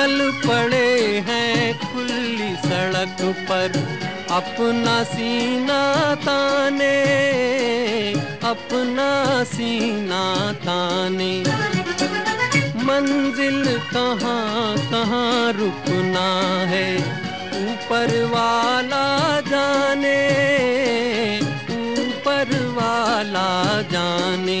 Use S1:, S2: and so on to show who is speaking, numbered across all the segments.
S1: निकल पड़े हैं खुली सड़क पर। अपना सीना ताने, अपना सीना ताने। मंजिल कहाँ कहाँ रुकना है, ऊपर वाला जाने, ऊपर वाला जाने।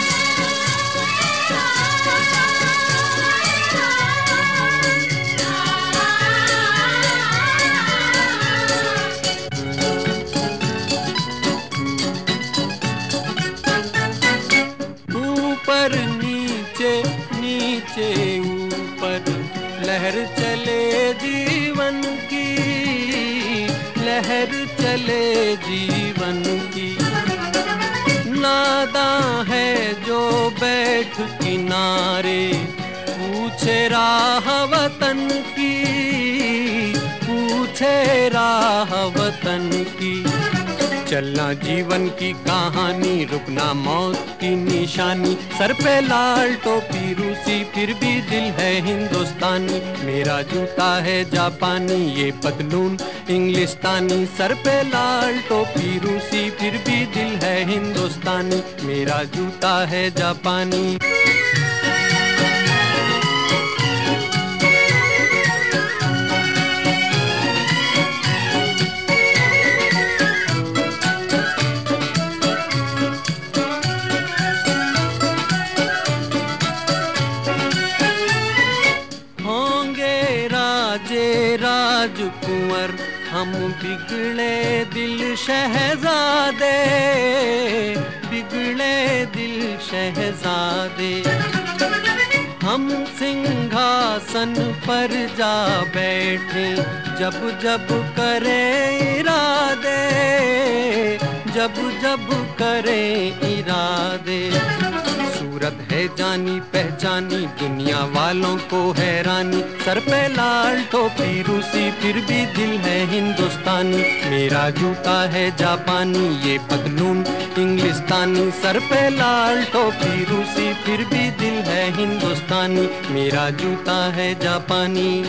S1: लहर चले जीवन की, लहर चले जीवन की। नादा है जो बैठ किनारे, पूछे राह वतन की, पूछे राह वतन की। चलना जीवन की कहानी, रुकना मौत की निशानी। सर पे लाल टोपी, रूसी फिर भी दिल है हिंदुस्तानी। मेरा जूता है जापानी, ये पतलून इंग्लिस्तानी। सर पे लाल टोपी, रूसी फिर भी दिल है हिंदुस्तानी। मेरा जूता है जापानी। राजकुंवर हम बिगड़े दिल शहजादे, बिगड़े दिल शहजादे। हम सिंहासन पर जा बैठे, जब जब करे इरादे, जब जब करे इरादे। है जानी, पहचानी, दुनिया वालों को हैरानी। सर पे लाल टोपी, रूसी फिर भी दिल है हिंदुस्तानी। मेरा जूता है जापानी, ये पतलून इंग्लिस्तानी। सर पे लाल टोपी, रूसी फिर भी दिल है हिंदुस्तानी। मेरा जूता है जापानी।